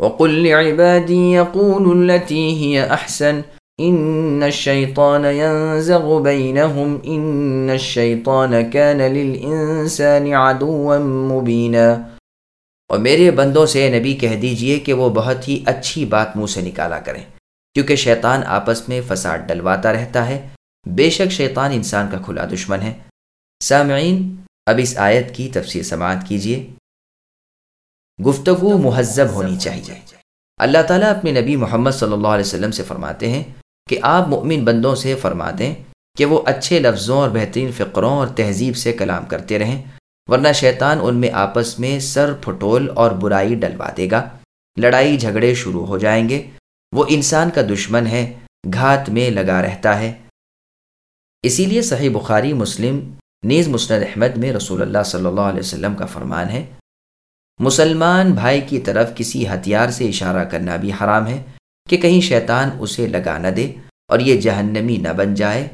وقل لعبادي يقولوا التي هي أحسن. إن الشيطان ينزغ بينهم. إن الشيطان كان للإنسان عدوا مبينا. اور میرے بندوں سے نبی کہہ دیجیے کہ وہ بہت ہی اچھی بات منہ سے نکالا کریں، کیونکہ شیطان آپس میں فساد ڈلواتا رہتا ہے۔ بے شک شیطان انسان کا کھلا دشمن ہے۔ سامعین، اب اس آیت کی تفسیر سماعت کیجیے گفتگو مہذب ہونی چاہیے۔ اللہ تعالیٰ اپنے نبی محمد صلی اللہ علیہ وسلم سے فرماتے ہیں کہ آپ مؤمن بندوں سے فرما دیں کہ وہ اچھے لفظوں اور بہترین فقروں اور تہذیب سے کلام کرتے رہیں، ورنہ شیطان ان میں آپس میں سر پھٹول اور برائی ڈلوا دے گا۔ لڑائی جھگڑے شروع ہو جائیں گے۔ وہ انسان کا دشمن ہے، گھات میں لگا رہتا ہے۔ اسی لیے صحیح بخاری، مسلم، نیز مسند احمد میں رسول اللہ صلی اللہ علیہ وسلم کا فرمان ہے۔ مسلمان بھائی کی طرف کسی ہتھیار سے اشارہ کرنا بھی حرام ہے کہ کہیں شیطان اسے لگا نہ دے اور یہ جہنمی نہ بن جائے۔